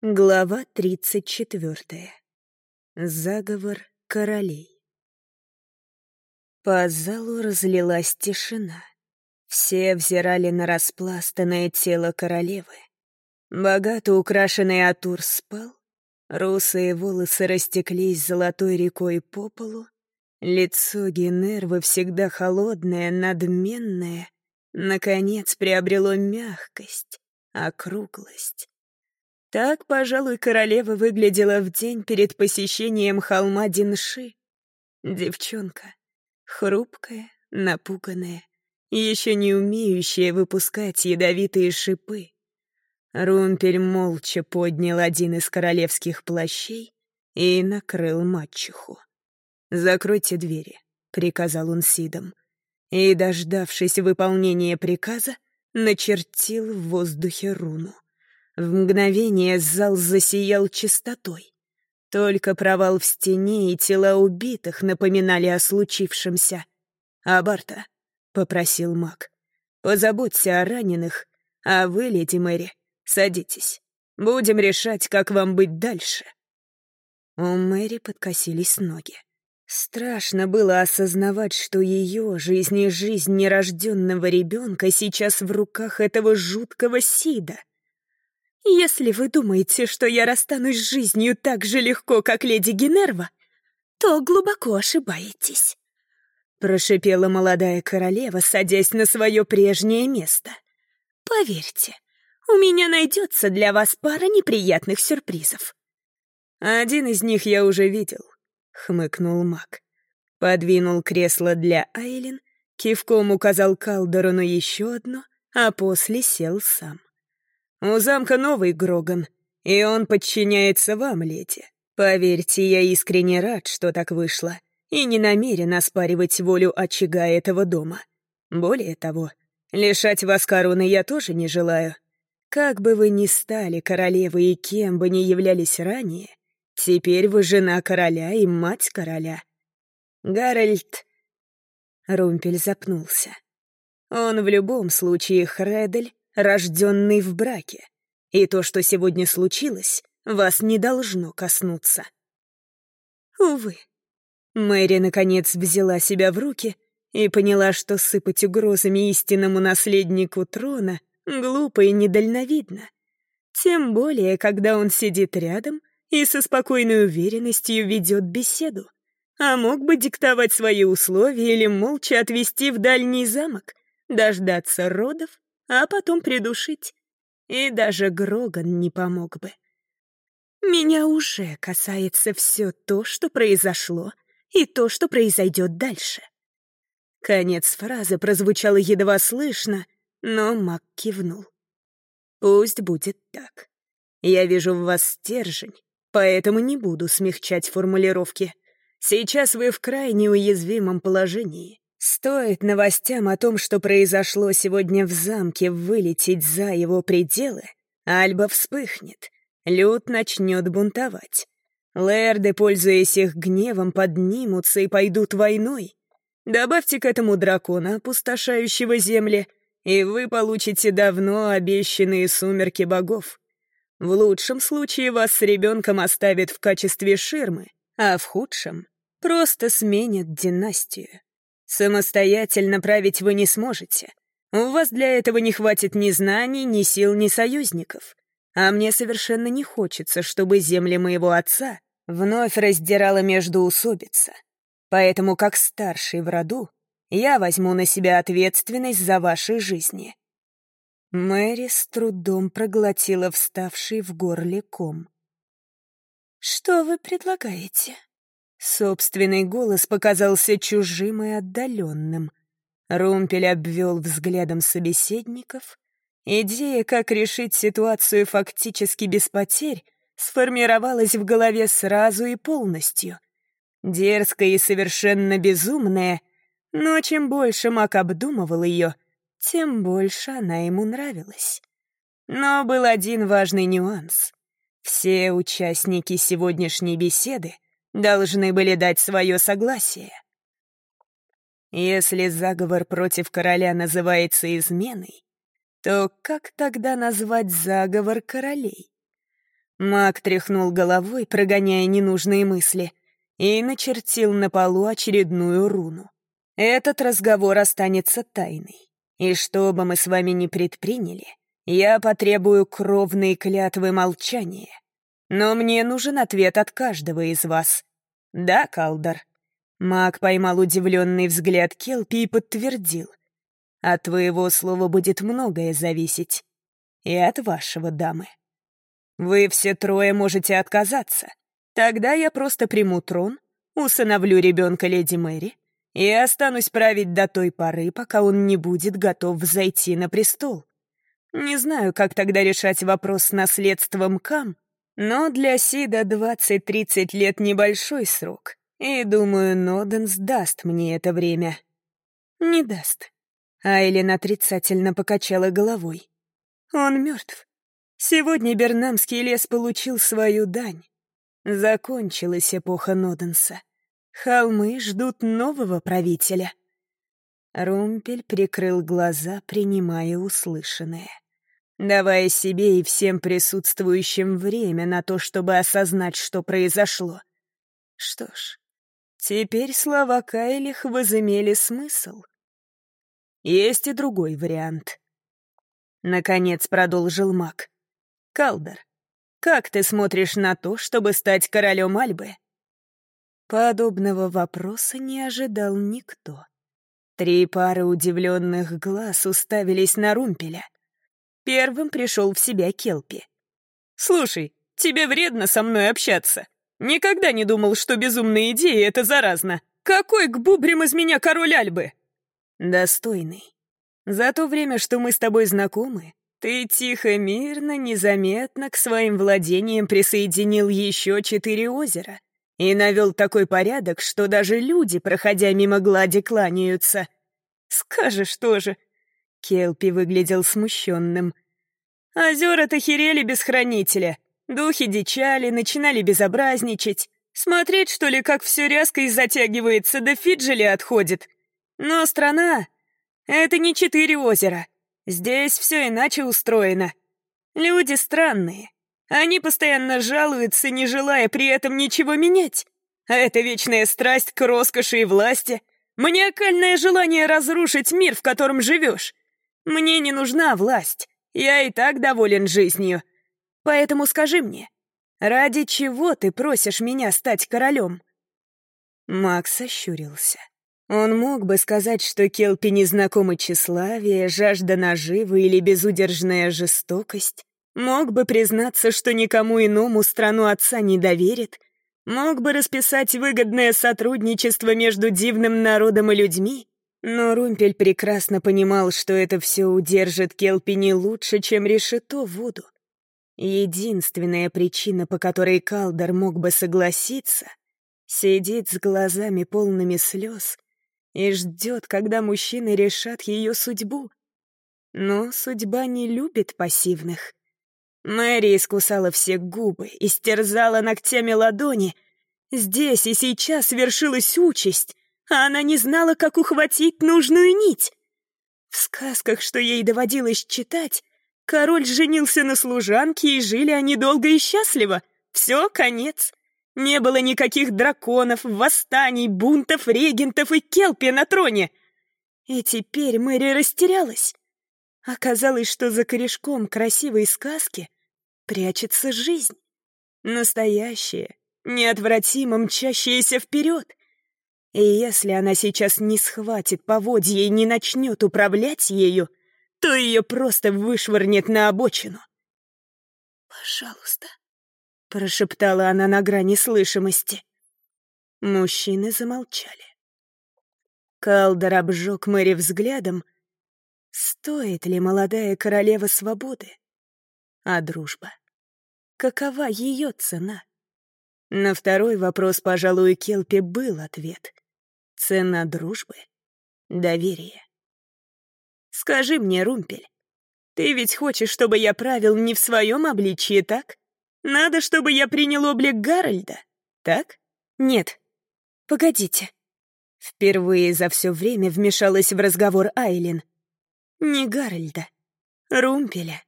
Глава тридцать четвертая. Заговор королей. По залу разлилась тишина. Все взирали на распластанное тело королевы. Богато украшенный Атур спал, русые волосы растеклись золотой рекой по полу, лицо Генервы всегда холодное, надменное, наконец приобрело мягкость, округлость. Так, пожалуй, королева выглядела в день перед посещением холма Динши. Девчонка, хрупкая, напуганная, еще не умеющая выпускать ядовитые шипы. Румпель молча поднял один из королевских плащей и накрыл мачеху. «Закройте двери», — приказал он Сидом. И, дождавшись выполнения приказа, начертил в воздухе руну. В мгновение зал засиял чистотой. Только провал в стене и тела убитых напоминали о случившемся. «Абарта», — попросил маг, — «позаботься о раненых, а вы, леди Мэри, садитесь. Будем решать, как вам быть дальше». У Мэри подкосились ноги. Страшно было осознавать, что ее жизнь и жизнь нерожденного ребенка сейчас в руках этого жуткого Сида. Если вы думаете, что я расстанусь с жизнью так же легко, как леди Генерва, то глубоко ошибаетесь», — прошипела молодая королева, садясь на свое прежнее место. «Поверьте, у меня найдется для вас пара неприятных сюрпризов». «Один из них я уже видел», — хмыкнул маг. Подвинул кресло для Айлин, кивком указал Калдору еще одно, а после сел сам. У замка новый Гроган, и он подчиняется вам, леди. Поверьте, я искренне рад, что так вышло, и не намерен оспаривать волю очага этого дома. Более того, лишать вас короны я тоже не желаю. Как бы вы ни стали королевой и кем бы ни являлись ранее, теперь вы жена короля и мать короля. Гарольд... Румпель запнулся. Он в любом случае Хредель, рожденный в браке. И то, что сегодня случилось, вас не должно коснуться. Увы. Мэри, наконец, взяла себя в руки и поняла, что сыпать угрозами истинному наследнику трона глупо и недальновидно. Тем более, когда он сидит рядом и со спокойной уверенностью ведет беседу. А мог бы диктовать свои условия или молча отвезти в дальний замок, дождаться родов а потом придушить. И даже Гроган не помог бы. Меня уже касается все то, что произошло, и то, что произойдет дальше. Конец фразы прозвучал едва слышно, но Мак кивнул. «Пусть будет так. Я вижу в вас стержень, поэтому не буду смягчать формулировки. Сейчас вы в крайне уязвимом положении. Стоит новостям о том, что произошло сегодня в замке, вылететь за его пределы, Альба вспыхнет, Люд начнет бунтовать. Лэрды, пользуясь их гневом, поднимутся и пойдут войной. Добавьте к этому дракона, опустошающего земли, и вы получите давно обещанные сумерки богов. В лучшем случае вас с ребенком оставят в качестве ширмы, а в худшем — просто сменят династию. Самостоятельно править вы не сможете. У вас для этого не хватит ни знаний, ни сил, ни союзников. А мне совершенно не хочется, чтобы земли моего отца вновь раздирала междоусобица. Поэтому, как старший в роду, я возьму на себя ответственность за ваши жизни». Мэри с трудом проглотила вставший в горле ком. «Что вы предлагаете?» Собственный голос показался чужим и отдаленным. Румпель обвел взглядом собеседников. Идея, как решить ситуацию фактически без потерь, сформировалась в голове сразу и полностью. Дерзкая и совершенно безумная, но чем больше Мак обдумывал ее, тем больше она ему нравилась. Но был один важный нюанс. Все участники сегодняшней беседы — должны были дать свое согласие. Если заговор против короля называется изменой, то как тогда назвать заговор королей? Маг тряхнул головой, прогоняя ненужные мысли, и начертил на полу очередную руну. Этот разговор останется тайной. И что бы мы с вами ни предприняли, я потребую кровной клятвы молчания. Но мне нужен ответ от каждого из вас. Да, Калдар? Маг поймал удивленный взгляд Келпи и подтвердил. От твоего слова будет многое зависеть. И от вашего, дамы. Вы все трое можете отказаться. Тогда я просто приму трон, усыновлю ребенка леди Мэри и останусь править до той поры, пока он не будет готов взойти на престол. Не знаю, как тогда решать вопрос с наследством Кам, но для Сида 20-30 лет небольшой срок, и, думаю, Ноденс даст мне это время. Не даст. Айлин отрицательно покачала головой. Он мертв. Сегодня Бернамский лес получил свою дань. Закончилась эпоха Ноденса. Холмы ждут нового правителя. Румпель прикрыл глаза, принимая услышанное. Давая себе и всем присутствующим время на то, чтобы осознать, что произошло. Что ж, теперь слова Кайлих возымели смысл. Есть и другой вариант. Наконец продолжил маг. Калдер, как ты смотришь на то, чтобы стать королем Альбы? Подобного вопроса не ожидал никто. Три пары удивленных глаз уставились на Румпеля. Первым пришел в себя Келпи. «Слушай, тебе вредно со мной общаться. Никогда не думал, что безумные идеи — это заразно. Какой к бубрям из меня король Альбы?» «Достойный. За то время, что мы с тобой знакомы, ты тихо, мирно, незаметно к своим владениям присоединил еще четыре озера и навел такой порядок, что даже люди, проходя мимо глади, кланяются. Скажешь тоже. Келпи выглядел смущенным. Озера-то херели без хранителя. Духи дичали, начинали безобразничать. Смотреть, что ли, как все рязко затягивается, да Фиджили отходит. Но страна — это не четыре озера. Здесь все иначе устроено. Люди странные. Они постоянно жалуются, не желая при этом ничего менять. А это вечная страсть к роскоши и власти, маниакальное желание разрушить мир, в котором живешь. Мне не нужна власть, я и так доволен жизнью. Поэтому скажи мне, ради чего ты просишь меня стать королем?» Макс ощурился. Он мог бы сказать, что Келпи незнакомы тщеславие, жажда наживы или безудержная жестокость. Мог бы признаться, что никому иному страну отца не доверит. Мог бы расписать выгодное сотрудничество между дивным народом и людьми. Но Румпель прекрасно понимал, что это все удержит Келпи не лучше, чем решето воду. Единственная причина, по которой Калдер мог бы согласиться, сидит с глазами полными слез и ждет, когда мужчины решат ее судьбу. Но судьба не любит пассивных. Мэри искусала все губы, истерзала ногтями ладони. Здесь и сейчас вершилась участь, а она не знала, как ухватить нужную нить. В сказках, что ей доводилось читать, король женился на служанке, и жили они долго и счастливо. Все, конец. Не было никаких драконов, восстаний, бунтов, регентов и келпи на троне. И теперь Мэри растерялась. Оказалось, что за корешком красивой сказки прячется жизнь. Настоящая, неотвратимо мчащаяся вперед. И если она сейчас не схватит поводья и не начнет управлять ею, то ее просто вышвырнет на обочину. «Пожалуйста», — прошептала она на грани слышимости. Мужчины замолчали. Калдер обжег Мэри взглядом — Стоит ли молодая королева свободы? А дружба? Какова ее цена? На второй вопрос, пожалуй, Келпи был ответ. Цена дружбы — доверие. Скажи мне, Румпель, ты ведь хочешь, чтобы я правил не в своем обличье, так? Надо, чтобы я принял облик Гарольда, так? Нет. Погодите. Впервые за все время вмешалась в разговор Айлин — не Гарольда, Румпеля.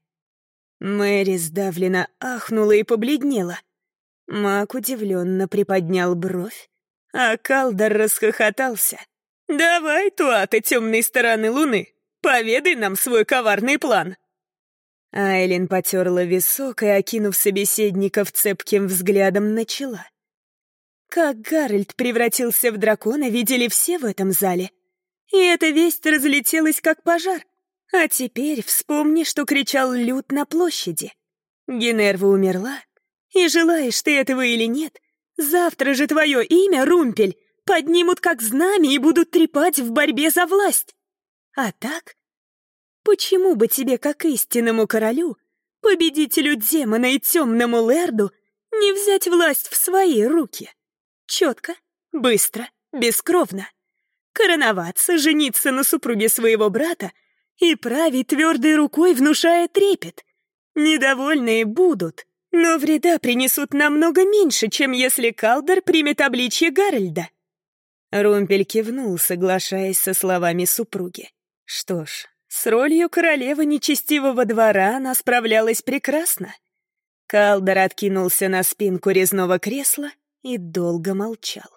Мэри сдавленно ахнула и побледнела. Мак удивленно приподнял бровь, а Калдор расхохотался. «Давай, Туата темной стороны луны, поведай нам свой коварный план!» Айлин потерла висок и, окинув собеседников цепким взглядом, начала. Как Гарольд превратился в дракона, видели все в этом зале. И эта весть разлетелась, как пожар. А теперь вспомни, что кричал Люд на площади. Генерва умерла, и желаешь ты этого или нет, завтра же твое имя, Румпель, поднимут как знамя и будут трепать в борьбе за власть. А так Почему бы тебе, как истинному королю, победителю демона и темному лэрду, не взять власть в свои руки? Четко, быстро, бескровно. Короноваться, жениться на супруге своего брата и править твердой рукой, внушая трепет. Недовольные будут, но вреда принесут намного меньше, чем если Калдер примет обличье Гарольда. Румпель кивнул, соглашаясь со словами супруги. Что ж, с ролью королевы нечестивого двора она справлялась прекрасно. Калдер откинулся на спинку резного кресла и долго молчал.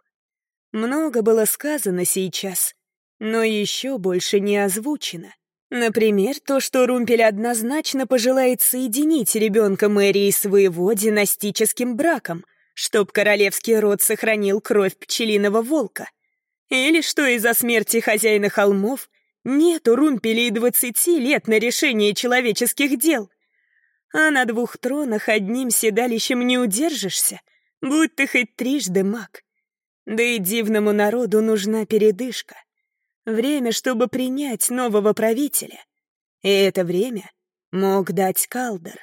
Много было сказано сейчас, но еще больше не озвучено. Например, то, что Румпель однозначно пожелает соединить ребенка Мэрии своего династическим браком, чтоб королевский род сохранил кровь пчелиного волка. Или что из-за смерти хозяина холмов нет у Румпелей двадцати лет на решение человеческих дел. А на двух тронах одним седалищем не удержишься, будь ты хоть трижды маг. Да и дивному народу нужна передышка. Время, чтобы принять нового правителя. И это время мог дать Калдер.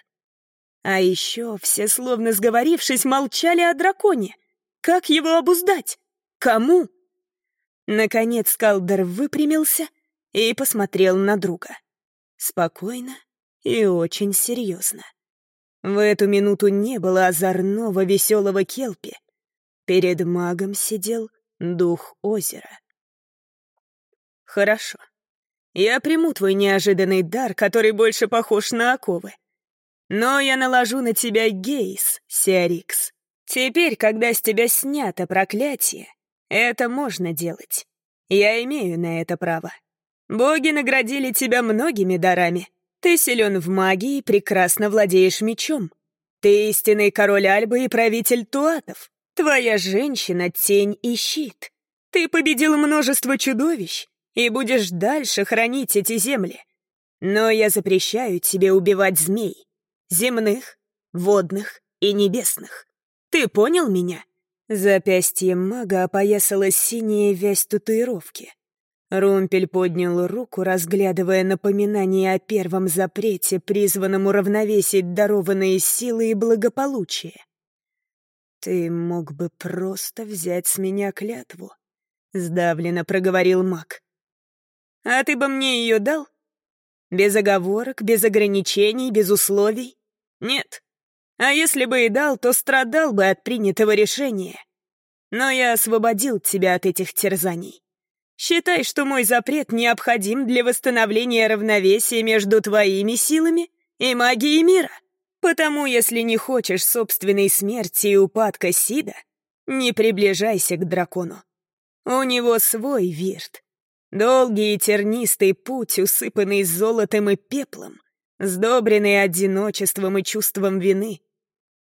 А еще все, словно сговорившись, молчали о драконе. Как его обуздать? Кому? Наконец Калдер выпрямился — и посмотрел на друга. Спокойно и очень серьезно. В эту минуту не было озорного веселого келпи. Перед магом сидел дух озера. «Хорошо. Я приму твой неожиданный дар, который больше похож на оковы. Но я наложу на тебя гейс, Сиарикс. Теперь, когда с тебя снято проклятие, это можно делать. Я имею на это право. Боги наградили тебя многими дарами. Ты силен в магии и прекрасно владеешь мечом. Ты истинный король Альбы и правитель Туатов. Твоя женщина — тень и щит. Ты победил множество чудовищ и будешь дальше хранить эти земли. Но я запрещаю тебе убивать змей. Земных, водных и небесных. Ты понял меня?» Запястье мага опоясалась синяя вязь татуировки. Румпель поднял руку, разглядывая напоминание о первом запрете, призванном уравновесить дарованные силы и благополучие. «Ты мог бы просто взять с меня клятву», — сдавленно проговорил маг. «А ты бы мне ее дал? Без оговорок, без ограничений, без условий? Нет. А если бы и дал, то страдал бы от принятого решения. Но я освободил тебя от этих терзаний. Считай, что мой запрет необходим для восстановления равновесия между твоими силами и магией мира. Потому, если не хочешь собственной смерти и упадка Сида, не приближайся к дракону. У него свой вирт. Долгий и тернистый путь, усыпанный золотом и пеплом, сдобренный одиночеством и чувством вины.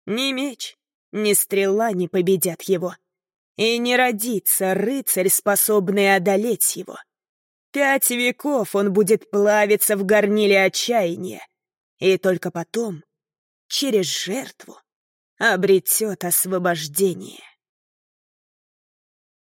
Ни меч, ни стрела не победят его. И не родится рыцарь, способный одолеть его. Пять веков он будет плавиться в горниле отчаяния, и только потом, через жертву, обретет освобождение.